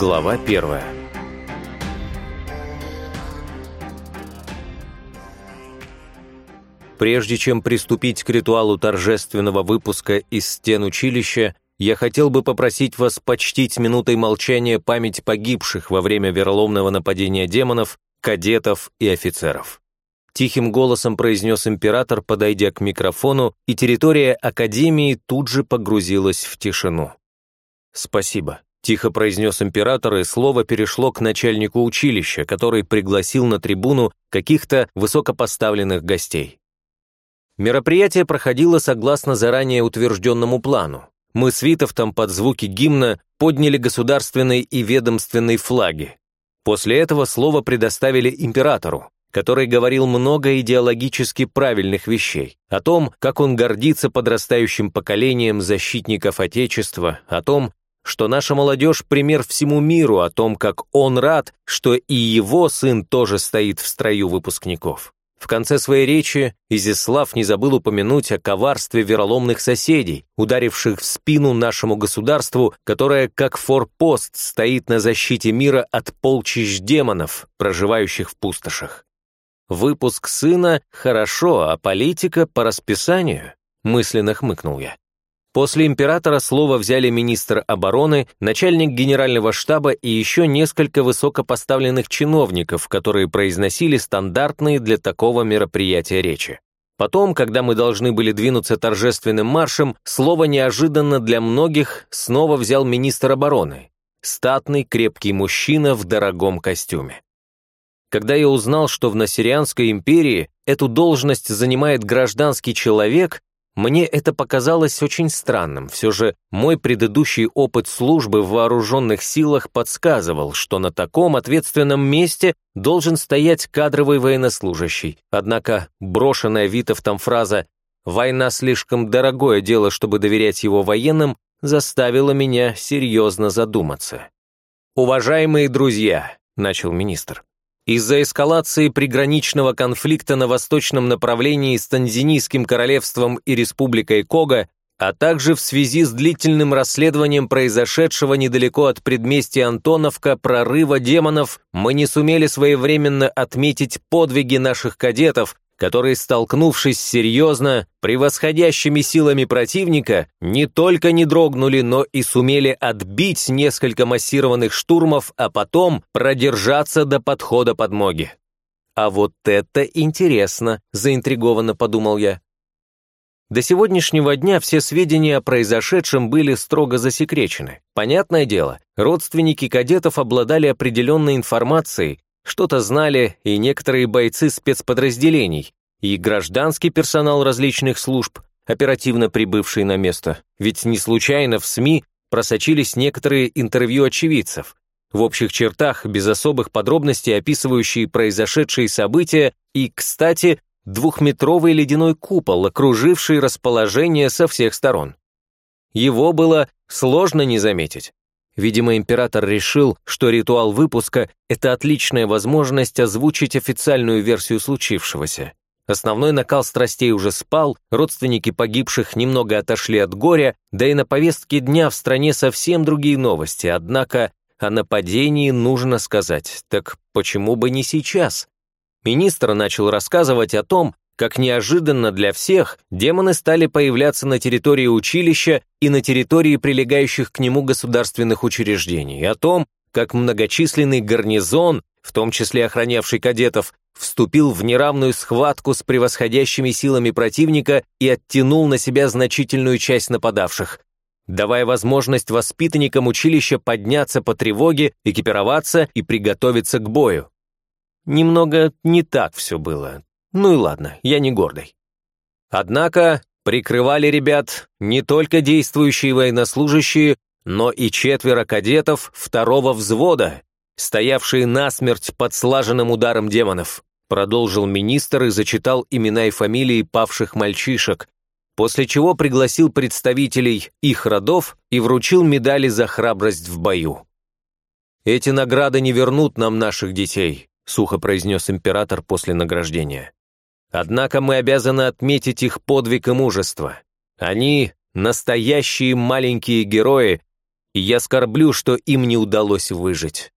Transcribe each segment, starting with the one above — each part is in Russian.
Глава первая Прежде чем приступить к ритуалу торжественного выпуска из стен училища, я хотел бы попросить вас почтить минутой молчания память погибших во время вероломного нападения демонов, кадетов и офицеров. Тихим голосом произнес император, подойдя к микрофону, и территория Академии тут же погрузилась в тишину. «Спасибо», — тихо произнес император, и слово перешло к начальнику училища, который пригласил на трибуну каких-то высокопоставленных гостей. Мероприятие проходило согласно заранее утвержденному плану. Мы с Витовтом под звуки гимна подняли государственные и ведомственные флаги. После этого слово предоставили императору, который говорил много идеологически правильных вещей, о том, как он гордится подрастающим поколением защитников Отечества, о том, что наша молодежь пример всему миру, о том, как он рад, что и его сын тоже стоит в строю выпускников. В конце своей речи Изяслав не забыл упомянуть о коварстве вероломных соседей, ударивших в спину нашему государству, которое, как форпост, стоит на защите мира от полчищ демонов, проживающих в пустошах. Выпуск сына – хорошо, а политика по расписанию? Мысленно хмыкнул я. После императора слово взяли министр обороны, начальник генерального штаба и еще несколько высокопоставленных чиновников, которые произносили стандартные для такого мероприятия речи. Потом, когда мы должны были двинуться торжественным маршем, слово неожиданно для многих снова взял министр обороны. Статный, крепкий мужчина в дорогом костюме. Когда я узнал, что в Насирианской империи эту должность занимает гражданский человек, мне это показалось очень странным. Все же мой предыдущий опыт службы в вооруженных силах подсказывал, что на таком ответственном месте должен стоять кадровый военнослужащий. Однако брошенная Витовтом фраза «война слишком дорогое дело, чтобы доверять его военным» заставила меня серьезно задуматься. «Уважаемые друзья», — начал министр, из-за эскалации приграничного конфликта на восточном направлении с Танзинийским королевством и республикой Кога, а также в связи с длительным расследованием произошедшего недалеко от предместья Антоновка прорыва демонов, мы не сумели своевременно отметить подвиги наших кадетов, которые, столкнувшись серьезно, превосходящими силами противника, не только не дрогнули, но и сумели отбить несколько массированных штурмов, а потом продержаться до подхода подмоги. «А вот это интересно», — заинтригованно подумал я. До сегодняшнего дня все сведения о произошедшем были строго засекречены. Понятное дело, родственники кадетов обладали определенной информацией, что-то знали и некоторые бойцы спецподразделений, и гражданский персонал различных служб, оперативно прибывший на место. Ведь не случайно в СМИ просочились некоторые интервью очевидцев, в общих чертах, без особых подробностей описывающие произошедшие события и, кстати, двухметровый ледяной купол, окруживший расположение со всех сторон. Его было сложно не заметить. Видимо, император решил, что ритуал выпуска – это отличная возможность озвучить официальную версию случившегося. Основной накал страстей уже спал, родственники погибших немного отошли от горя, да и на повестке дня в стране совсем другие новости, однако о нападении нужно сказать, так почему бы не сейчас? Министр начал рассказывать о том, как неожиданно для всех демоны стали появляться на территории училища и на территории прилегающих к нему государственных учреждений, о том, как многочисленный гарнизон, в том числе охранявший кадетов, вступил в неравную схватку с превосходящими силами противника и оттянул на себя значительную часть нападавших, давая возможность воспитанникам училища подняться по тревоге, экипироваться и приготовиться к бою. Немного не так все было, ну и ладно, я не гордый. Однако прикрывали ребят не только действующие военнослужащие, но и четверо кадетов второго взвода, стоявшие насмерть под слаженным ударом демонов, продолжил министр и зачитал имена и фамилии павших мальчишек, после чего пригласил представителей их родов и вручил медали за храбрость в бою. «Эти награды не вернут нам наших детей», сухо произнес император после награждения. Однако мы обязаны отметить их подвиг и мужество. Они — настоящие маленькие герои, и я скорблю, что им не удалось выжить.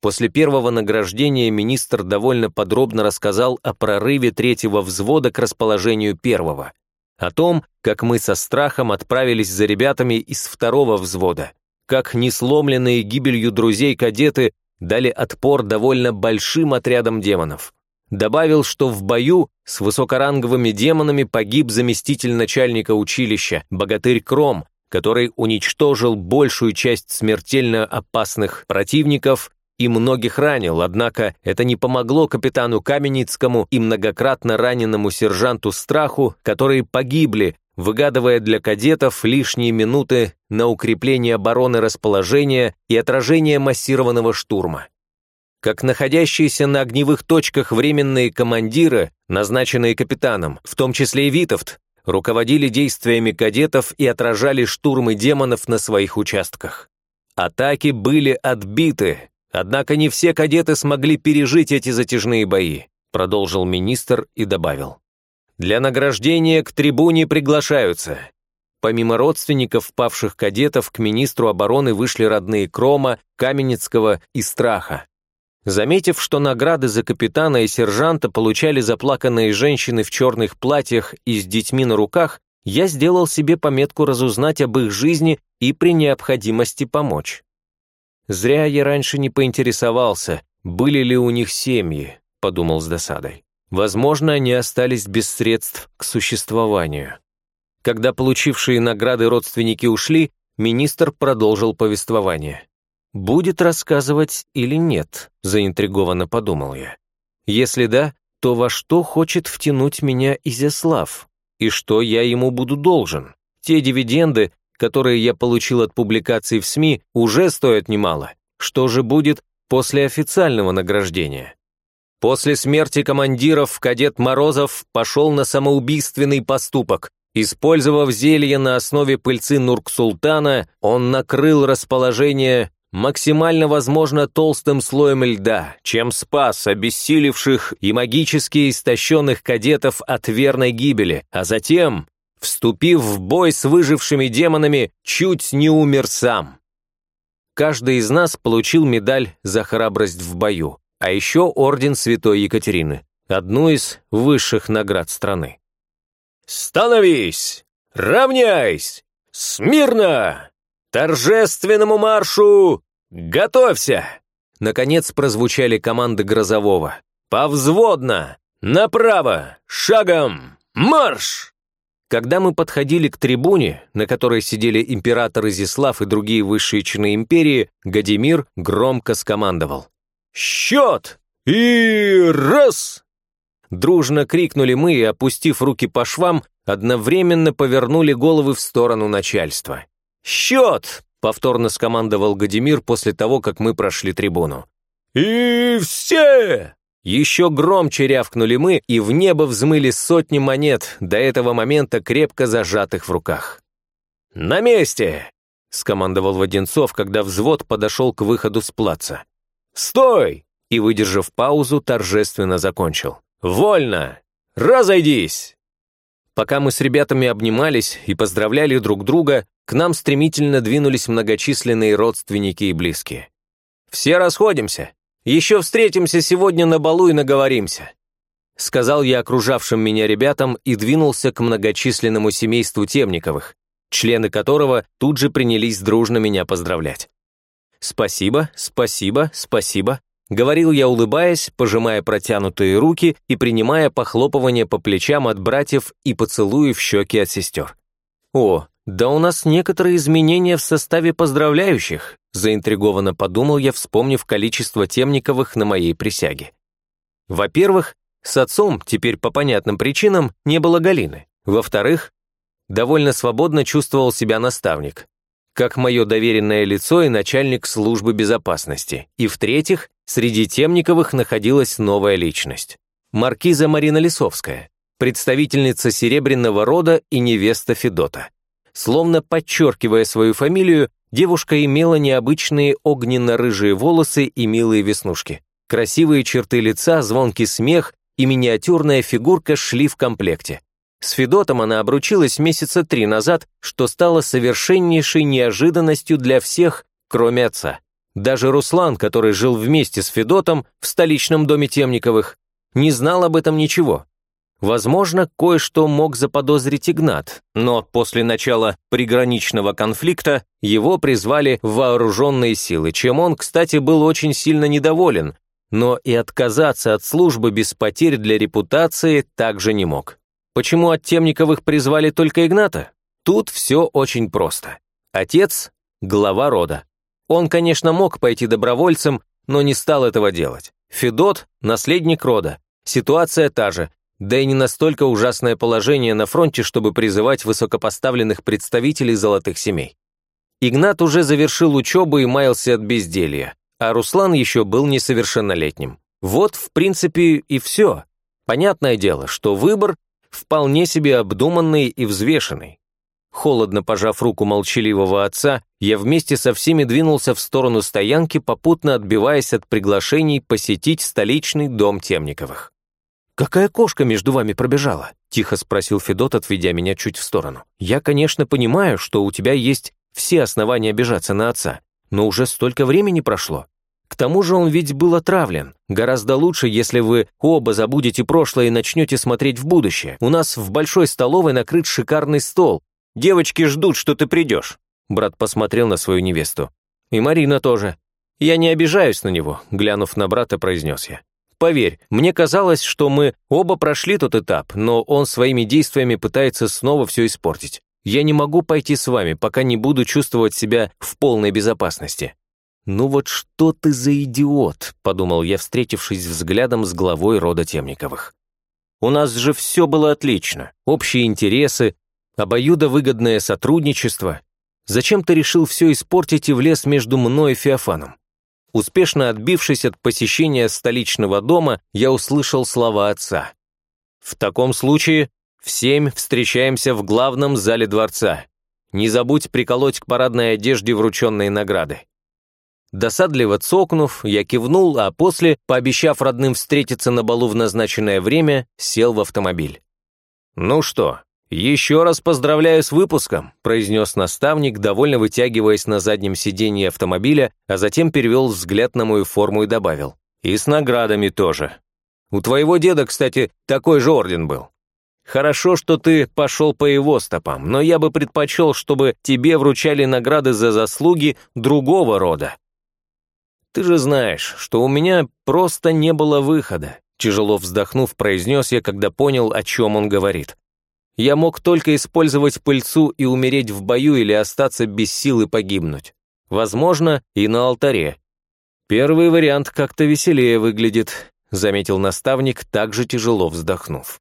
После первого награждения министр довольно подробно рассказал о прорыве третьего взвода к расположению первого, о том, как мы со страхом отправились за ребятами из второго взвода, как несломленные гибелью друзей кадеты дали отпор довольно большим отрядам демонов. Добавил, что в бою с высокоранговыми демонами погиб заместитель начальника училища, богатырь Кром, который уничтожил большую часть смертельно опасных противников и многих ранил, однако это не помогло капитану Каменицкому и многократно раненому сержанту Страху, которые погибли, выгадывая для кадетов лишние минуты на укрепление обороны расположения и отражение массированного штурма. Как находящиеся на огневых точках временные командиры, назначенные капитаном, в том числе и Витовт, руководили действиями кадетов и отражали штурмы демонов на своих участках. Атаки были отбиты, однако не все кадеты смогли пережить эти затяжные бои, продолжил министр и добавил. Для награждения к трибуне приглашаются. Помимо родственников павших кадетов, к министру обороны вышли родные Крома, Каменецкого и Страха. Заметив, что награды за капитана и сержанта получали заплаканные женщины в черных платьях и с детьми на руках, я сделал себе пометку разузнать об их жизни и при необходимости помочь. Зря я раньше не поинтересовался, были ли у них семьи, подумал с досадой. Возможно, они остались без средств к существованию. Когда получившие награды родственники ушли, министр продолжил повествование. «Будет рассказывать или нет?» – заинтригованно подумал я. «Если да, то во что хочет втянуть меня Изяслав? И что я ему буду должен? Те дивиденды, которые я получил от публикаций в СМИ, уже стоят немало. Что же будет после официального награждения?» После смерти командиров кадет Морозов пошел на самоубийственный поступок. Использовав зелье на основе пыльцы Нурксултана, он накрыл расположение максимально возможно толстым слоем льда, чем спас обессилевших и магически истощенных кадетов от верной гибели, а затем, вступив в бой с выжившими демонами, чуть не умер сам. Каждый из нас получил медаль за храбрость в бою а еще орден Святой Екатерины, одну из высших наград страны. «Становись! Равняйсь! Смирно! Торжественному маршу! Готовься!» Наконец прозвучали команды Грозового. «Повзводно! Направо! Шагом! Марш!» Когда мы подходили к трибуне, на которой сидели император Изислав и другие высшие чины империи, Гадимир громко скомандовал. «Счет! И раз!» Дружно крикнули мы и, опустив руки по швам, одновременно повернули головы в сторону начальства. «Счет!» — повторно скомандовал Гадимир после того, как мы прошли трибуну. «И все!» Еще громче рявкнули мы, и в небо взмыли сотни монет, до этого момента крепко зажатых в руках. «На месте!» — скомандовал Воденцов, когда взвод подошел к выходу с плаца. «Стой!» и, выдержав паузу, торжественно закончил. «Вольно! Разойдись!» Пока мы с ребятами обнимались и поздравляли друг друга, к нам стремительно двинулись многочисленные родственники и близкие. «Все расходимся. Еще встретимся сегодня на балу и наговоримся», сказал я окружавшим меня ребятам и двинулся к многочисленному семейству Темниковых, члены которого тут же принялись дружно меня поздравлять. «Спасибо, спасибо, спасибо», — говорил я, улыбаясь, пожимая протянутые руки и принимая похлопывание по плечам от братьев и поцелуи в щеки от сестер. «О, да у нас некоторые изменения в составе поздравляющих», заинтригованно подумал я, вспомнив количество темниковых на моей присяге. Во-первых, с отцом, теперь по понятным причинам, не было Галины. Во-вторых, довольно свободно чувствовал себя наставник как мое доверенное лицо и начальник службы безопасности. И в-третьих, среди Темниковых находилась новая личность. Маркиза Марина Лисовская, представительница Серебряного рода и невеста Федота. Словно подчеркивая свою фамилию, девушка имела необычные огненно-рыжие волосы и милые веснушки. Красивые черты лица, звонкий смех и миниатюрная фигурка шли в комплекте. С Федотом она обручилась месяца три назад, что стало совершеннейшей неожиданностью для всех, кроме отца. Даже Руслан, который жил вместе с Федотом в столичном доме Темниковых, не знал об этом ничего. Возможно, кое-что мог заподозрить Игнат, но после начала приграничного конфликта его призвали в вооруженные силы, чем он, кстати, был очень сильно недоволен, но и отказаться от службы без потерь для репутации также не мог. Почему от Темниковых призвали только Игната? Тут все очень просто. Отец – глава рода. Он, конечно, мог пойти добровольцем, но не стал этого делать. Федот – наследник рода. Ситуация та же, да и не настолько ужасное положение на фронте, чтобы призывать высокопоставленных представителей золотых семей. Игнат уже завершил учебу и маялся от безделья, а Руслан еще был несовершеннолетним. Вот, в принципе, и все. Понятное дело, что выбор вполне себе обдуманный и взвешенный. Холодно пожав руку молчаливого отца, я вместе со всеми двинулся в сторону стоянки, попутно отбиваясь от приглашений посетить столичный дом Темниковых. «Какая кошка между вами пробежала?» — тихо спросил Федот, отведя меня чуть в сторону. «Я, конечно, понимаю, что у тебя есть все основания обижаться на отца, но уже столько времени прошло. К тому же он ведь был отравлен. Гораздо лучше, если вы оба забудете прошлое и начнете смотреть в будущее. У нас в большой столовой накрыт шикарный стол. Девочки ждут, что ты придешь». Брат посмотрел на свою невесту. «И Марина тоже. Я не обижаюсь на него», глянув на брата, произнес я. Поверь, мне казалось, что мы оба прошли тот этап, но он своими действиями пытается снова все испортить. Я не могу пойти с вами, пока не буду чувствовать себя в полной безопасности». «Ну вот что ты за идиот», — подумал я, встретившись взглядом с главой рода Темниковых. «У нас же все было отлично. Общие интересы, обоюдовыгодное сотрудничество. Зачем ты решил все испортить и влез между мной и Феофаном? Успешно отбившись от посещения столичного дома, я услышал слова отца. «В таком случае в семь встречаемся в главном зале дворца. Не забудь приколоть к парадной одежде врученные награды». Досадливо цокнув, я кивнул, а после, пообещав родным встретиться на балу в назначенное время, сел в автомобиль. «Ну что, «Еще раз поздравляю с выпуском», – произнес наставник, довольно вытягиваясь на заднем сиденье автомобиля, а затем перевел взгляд на мою форму и добавил. «И с наградами тоже. У твоего деда, кстати, такой же орден был. Хорошо, что ты пошел по его стопам, но я бы предпочел, чтобы тебе вручали награды за заслуги другого рода. Ты же знаешь, что у меня просто не было выхода», тяжело вздохнув, произнес я, когда понял, о чем он говорит. Я мог только использовать пыльцу и умереть в бою или остаться без сил и погибнуть. Возможно, и на алтаре. Первый вариант как-то веселее выглядит, заметил наставник, также тяжело вздохнув.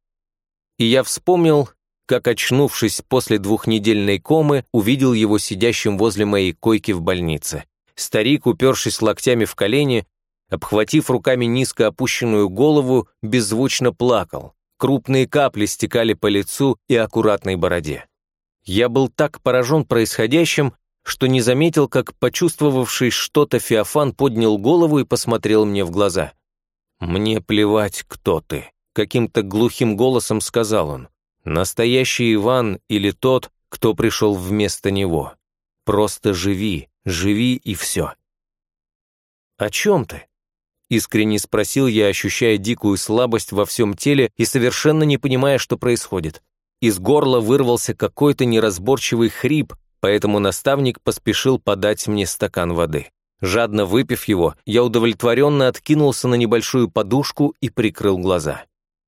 И я вспомнил, как, очнувшись после двухнедельной комы, увидел его сидящим возле моей койки в больнице. Старик, упершись локтями в колени, обхватив руками низко опущенную голову, беззвучно плакал. Крупные капли стекали по лицу и аккуратной бороде. Я был так поражен происходящим, что не заметил, как почувствовавший что-то Феофан поднял голову и посмотрел мне в глаза. «Мне плевать, кто ты», — каким-то глухим голосом сказал он. «Настоящий Иван или тот, кто пришел вместо него. Просто живи, живи и все». «О чем ты?» Искренне спросил я, ощущая дикую слабость во всем теле и совершенно не понимая, что происходит. Из горла вырвался какой-то неразборчивый хрип, поэтому наставник поспешил подать мне стакан воды. Жадно выпив его, я удовлетворенно откинулся на небольшую подушку и прикрыл глаза.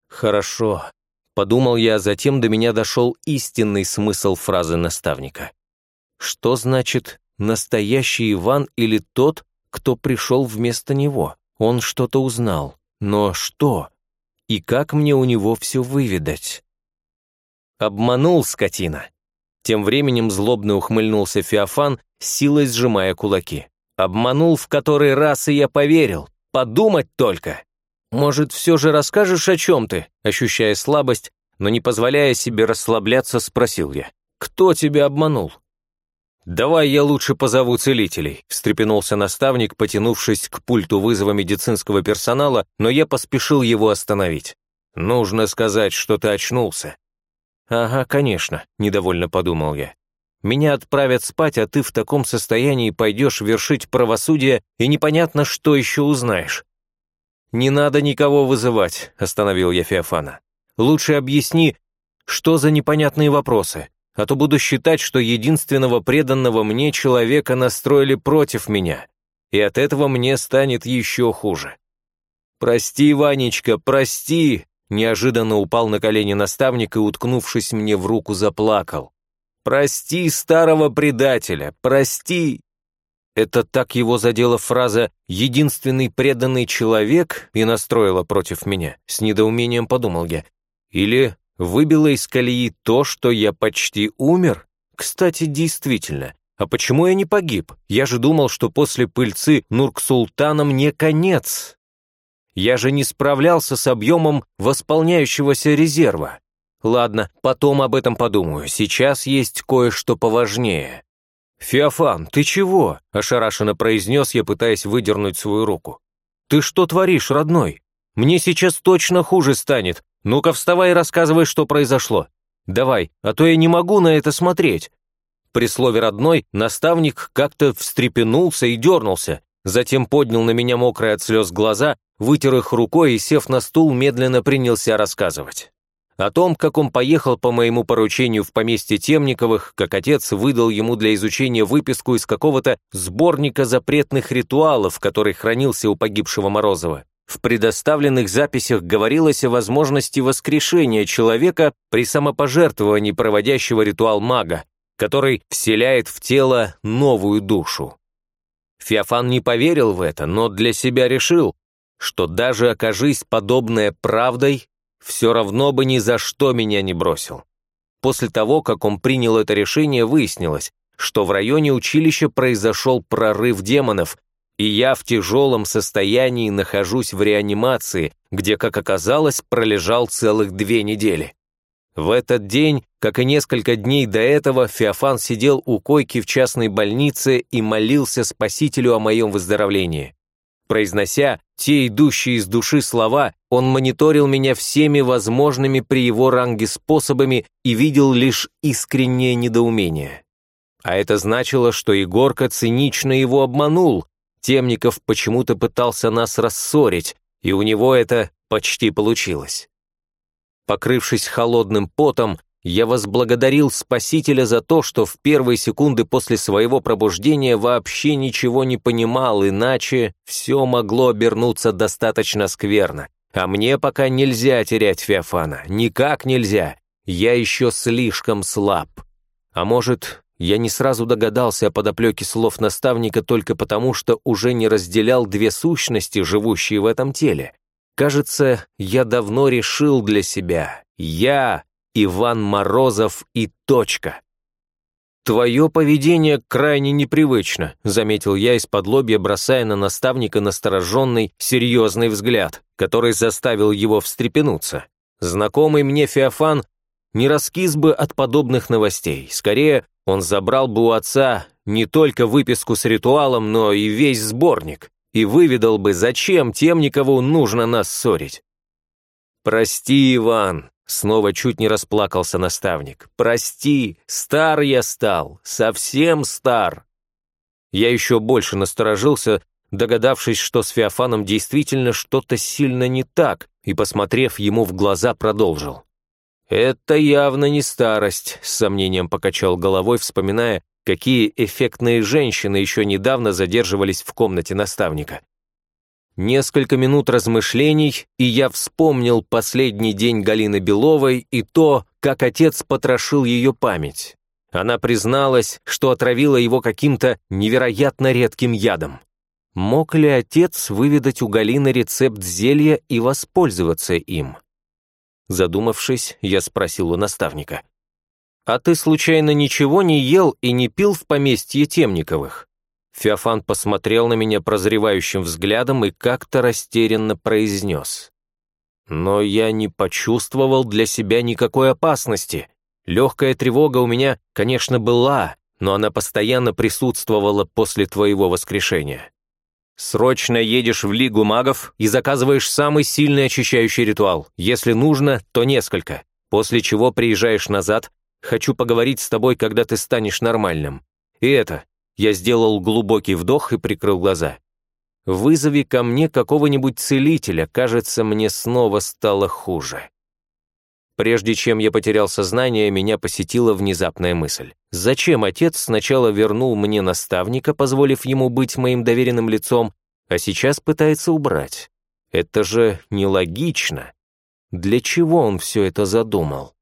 «Хорошо», — подумал я, затем до меня дошел истинный смысл фразы наставника. «Что значит «настоящий Иван» или тот, кто пришел вместо него?» Он что-то узнал. Но что? И как мне у него все выведать? Обманул скотина. Тем временем злобно ухмыльнулся Феофан, силой сжимая кулаки. Обманул в который раз, и я поверил. Подумать только. Может, все же расскажешь, о чем ты? Ощущая слабость, но не позволяя себе расслабляться, спросил я. Кто тебя обманул? «Давай я лучше позову целителей», – встрепенулся наставник, потянувшись к пульту вызова медицинского персонала, но я поспешил его остановить. «Нужно сказать, что ты очнулся». «Ага, конечно», — недовольно подумал я. «Меня отправят спать, а ты в таком состоянии пойдешь вершить правосудие, и непонятно, что еще узнаешь». «Не надо никого вызывать», — остановил я Феофана. «Лучше объясни, что за непонятные вопросы, а то буду считать, что единственного преданного мне человека настроили против меня, и от этого мне станет еще хуже». «Прости, Ванечка, прости!» Неожиданно упал на колени наставник и, уткнувшись мне в руку, заплакал. «Прости старого предателя, прости!» Это так его задела фраза «единственный преданный человек» и настроила против меня. С недоумением подумал я. Или выбило из колеи то, что я почти умер? Кстати, действительно. А почему я не погиб? Я же думал, что после пыльцы Нурксултана мне конец. Я же не справлялся с объемом восполняющегося резерва. Ладно, потом об этом подумаю. Сейчас есть кое-что поважнее. «Феофан, ты чего?» – ошарашенно произнес я, пытаясь выдернуть свою руку. «Ты что творишь, родной? Мне сейчас точно хуже станет. Ну-ка вставай и рассказывай, что произошло. Давай, а то я не могу на это смотреть». При слове «родной» наставник как-то встрепенулся и дернулся, затем поднял на меня мокрые от слез глаза вытер их рукой и, сев на стул, медленно принялся рассказывать. О том, как он поехал по моему поручению в поместье Темниковых, как отец выдал ему для изучения выписку из какого-то сборника запретных ритуалов, который хранился у погибшего Морозова. В предоставленных записях говорилось о возможности воскрешения человека при самопожертвовании проводящего ритуал мага, который вселяет в тело новую душу. Феофан не поверил в это, но для себя решил, что даже окажись подобное правдой, все равно бы ни за что меня не бросил. После того, как он принял это решение, выяснилось, что в районе училища произошел прорыв демонов, и я в тяжелом состоянии нахожусь в реанимации, где, как оказалось, пролежал целых две недели. В этот день, как и несколько дней до этого, Феофан сидел у койки в частной больнице и молился Спасителю о моем выздоровлении. Произнося те идущие из души слова, он мониторил меня всеми возможными при его ранге способами и видел лишь искреннее недоумение. А это значило, что Егорка цинично его обманул. Темников почему-то пытался нас рассорить, и у него это почти получилось. Покрывшись холодным потом, я возблагодарил Спасителя за то, что в первые секунды после своего пробуждения вообще ничего не понимал, иначе все могло обернуться достаточно скверно. А мне пока нельзя терять Феофана, никак нельзя. Я еще слишком слаб. А может, я не сразу догадался о подоплеке слов наставника только потому, что уже не разделял две сущности, живущие в этом теле. Кажется, я давно решил для себя. Я Иван Морозов и точка. «Твое поведение крайне непривычно», заметил я из-под лобья, бросая на наставника настороженный, серьезный взгляд, который заставил его встрепенуться. Знакомый мне Феофан не раскис бы от подобных новостей. Скорее, он забрал бы у отца не только выписку с ритуалом, но и весь сборник, и выведал бы, зачем Темникову нужно нас ссорить. «Прости, Иван», Снова чуть не расплакался наставник. «Прости, стар я стал, совсем стар». Я еще больше насторожился, догадавшись, что с Феофаном действительно что-то сильно не так, и, посмотрев ему в глаза, продолжил. «Это явно не старость», — с сомнением покачал головой, вспоминая, какие эффектные женщины еще недавно задерживались в комнате наставника. Несколько минут размышлений, и я вспомнил последний день Галины Беловой и то, как отец потрошил ее память. Она призналась, что отравила его каким-то невероятно редким ядом. Мог ли отец выведать у Галины рецепт зелья и воспользоваться им? Задумавшись, я спросил у наставника. «А ты случайно ничего не ел и не пил в поместье Темниковых?» Феофан посмотрел на меня прозревающим взглядом и как-то растерянно произнес. Но я не почувствовал для себя никакой опасности. Легкая тревога у меня, конечно, была, но она постоянно присутствовала после твоего воскрешения. Срочно едешь в Лигу магов и заказываешь самый сильный очищающий ритуал. Если нужно, то несколько. После чего приезжаешь назад, хочу поговорить с тобой, когда ты станешь нормальным. И это, я сделал глубокий вдох и прикрыл глаза. Вызови ко мне какого-нибудь целителя, кажется, мне снова стало хуже. Прежде чем я потерял сознание, меня посетила внезапная мысль. Зачем отец сначала вернул мне наставника, позволив ему быть моим доверенным лицом, а сейчас пытается убрать? Это же нелогично. Для чего он все это задумал?